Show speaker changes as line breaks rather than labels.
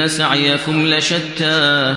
إن سعيكم لشتى